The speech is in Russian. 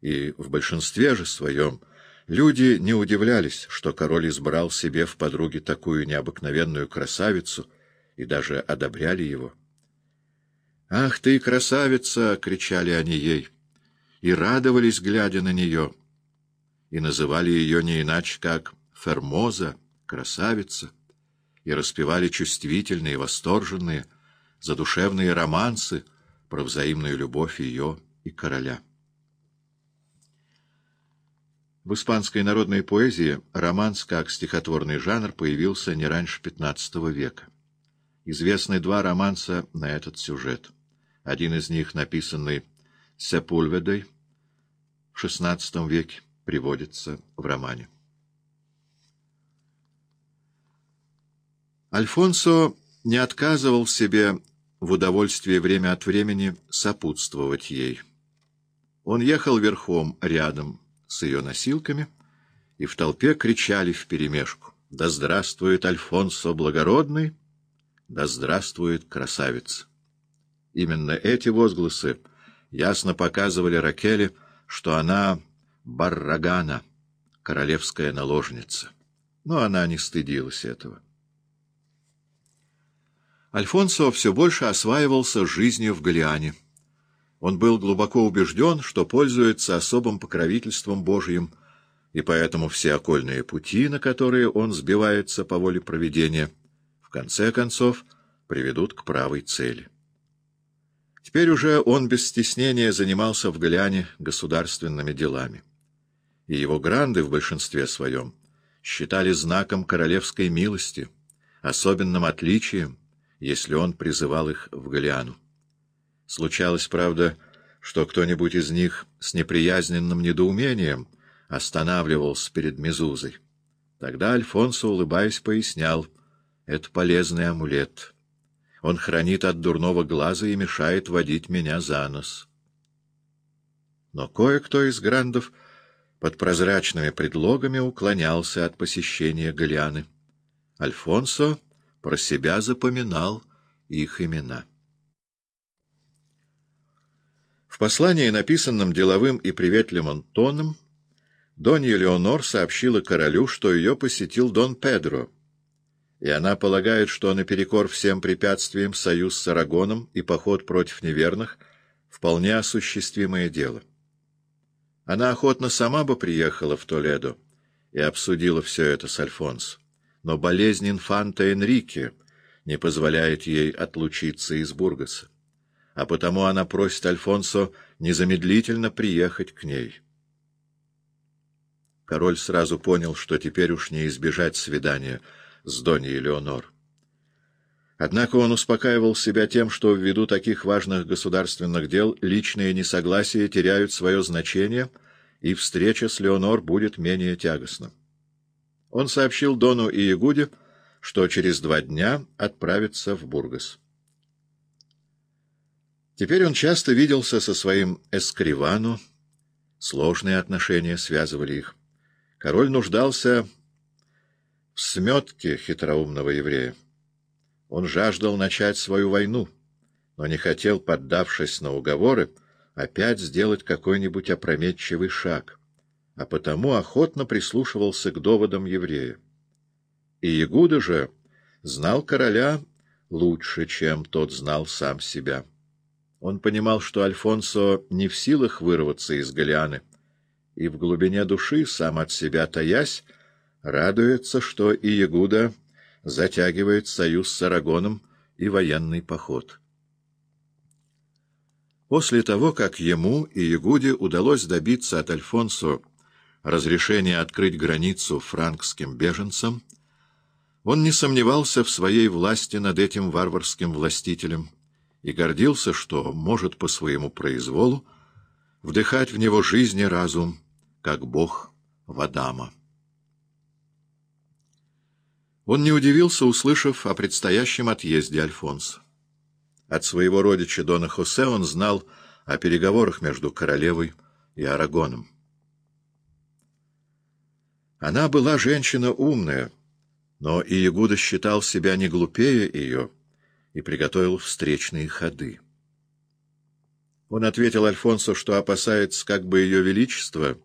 и в большинстве же своем люди не удивлялись, что король избрал себе в подруге такую необыкновенную красавицу, и даже одобряли его. «Ах ты, красавица!» — кричали они ей, и радовались, глядя на нее, и называли ее не иначе, как Фермоза, красавица, и распевали чувствительные, восторженные, задушевные романсы про взаимную любовь ее и короля. В испанской народной поэзии романс как стихотворный жанр появился не раньше XV века. Известны два романса на этот сюжет — один из них, написанный Сепульведой в XVI веке, приводится в романе. Альфонсо не отказывал себе в удовольствии время от времени сопутствовать ей. Он ехал верхом рядом с ее носилками, и в толпе кричали вперемешку «Да здравствует Альфонсо Благородный! Да здравствует красавица!» Именно эти возгласы ясно показывали Ракеле, что она Баррагана, королевская наложница. Но она не стыдилась этого. Альфонсо все больше осваивался жизнью в Галиане. Он был глубоко убежден, что пользуется особым покровительством Божьим, и поэтому все окольные пути, на которые он сбивается по воле провидения, в конце концов приведут к правой цели. Теперь уже он без стеснения занимался в Галяне государственными делами. И его гранды в большинстве своем считали знаком королевской милости, особенным отличием, если он призывал их в Галиану. Случалось, правда, что кто-нибудь из них с неприязненным недоумением останавливался перед Мезузой. Тогда Альфонсо, улыбаясь, пояснял — это полезный амулет — он хранит от дурного глаза и мешает водить меня за нос. Но кое-кто из грандов под прозрачными предлогами уклонялся от посещения Галианы. Альфонсо про себя запоминал их имена. В послании, написанном деловым и приветливым тоном, Донья Леонор сообщила королю, что ее посетил Дон Педро — и она полагает, что наперекор всем препятствиям союз с Арагоном и поход против неверных — вполне осуществимое дело. Она охотно сама бы приехала в Толедо и обсудила все это с Альфонсо, но болезнь инфанта Энрике не позволяет ей отлучиться из Бургаса, а потому она просит Альфонсо незамедлительно приехать к ней. Король сразу понял, что теперь уж не избежать свидания — с Доней Леонор. Однако он успокаивал себя тем, что ввиду таких важных государственных дел личные несогласия теряют свое значение, и встреча с Леонор будет менее тягостна. Он сообщил Дону и Ягуде, что через два дня отправится в Бургас. Теперь он часто виделся со своим эскривану, сложные отношения связывали их. Король нуждался в сметке хитроумного еврея. Он жаждал начать свою войну, но не хотел, поддавшись на уговоры, опять сделать какой-нибудь опрометчивый шаг, а потому охотно прислушивался к доводам еврея. И Ягуда же знал короля лучше, чем тот знал сам себя. Он понимал, что Альфонсо не в силах вырваться из Галианы, и в глубине души, сам от себя таясь, радуется, что и Ягуда затягивает союз с Арагоном и военный поход. После того, как ему и Ягуде удалось добиться от Альфонсо разрешения открыть границу франкским беженцам, он не сомневался в своей власти над этим варварским властителем и гордился, что может по своему произволу вдыхать в него жизнь и разум, как бог в Адама. Он не удивился, услышав о предстоящем отъезде Альфонса. От своего родича Дона Хосе он знал о переговорах между королевой и Арагоном. Она была женщина умная, но и Ягуда считал себя не глупее ее и приготовил встречные ходы. Он ответил Альфонсо, что опасается, как бы ее величество